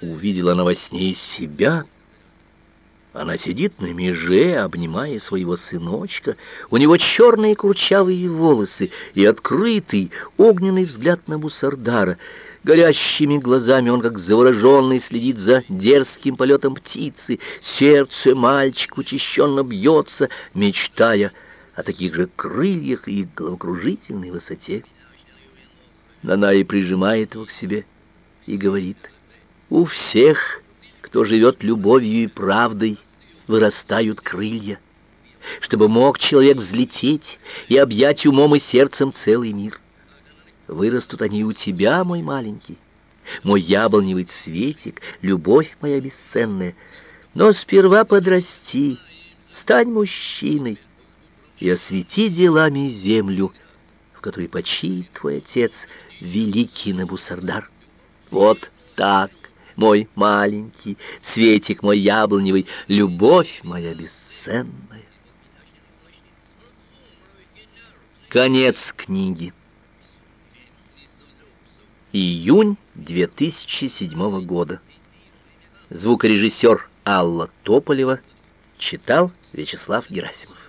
увидела она во сне себя. Она сидит на меже, обнимая своего сыночка. У него черные курчавые волосы и открытый огненный взгляд на Бусардара. Горящими глазами он, как завороженный, следит за дерзким полетом птицы. Сердце мальчика учащенно бьется, мечтая о таких же крыльях и головокружительной высоте. Она и прижимает его к себе и говорит, «У всех, кто живет любовью и правдой, вырастают крылья, чтобы мог человек взлететь и объять умом и сердцем целый мир. Вырастут они у тебя, мой маленький, мой яблоневый цветик, любовь моя бесценная. Но сперва подрасти, стань мужчиной и освети делами землю, в которой почиет твой отец, великий Набусардар. Вот так, мой маленький, цветик мой яблоневый, любовь моя бесценная. Конец книги. Июнь 2007 года. Звукорежиссер Алла Тополева читал Вячеслав Герасимов.